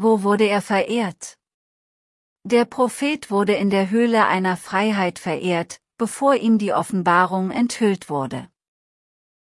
Wo wurde er verehrt? Der Prophet wurde in der Höhle einer Freiheit verehrt, bevor ihm die Offenbarung enthüllt wurde.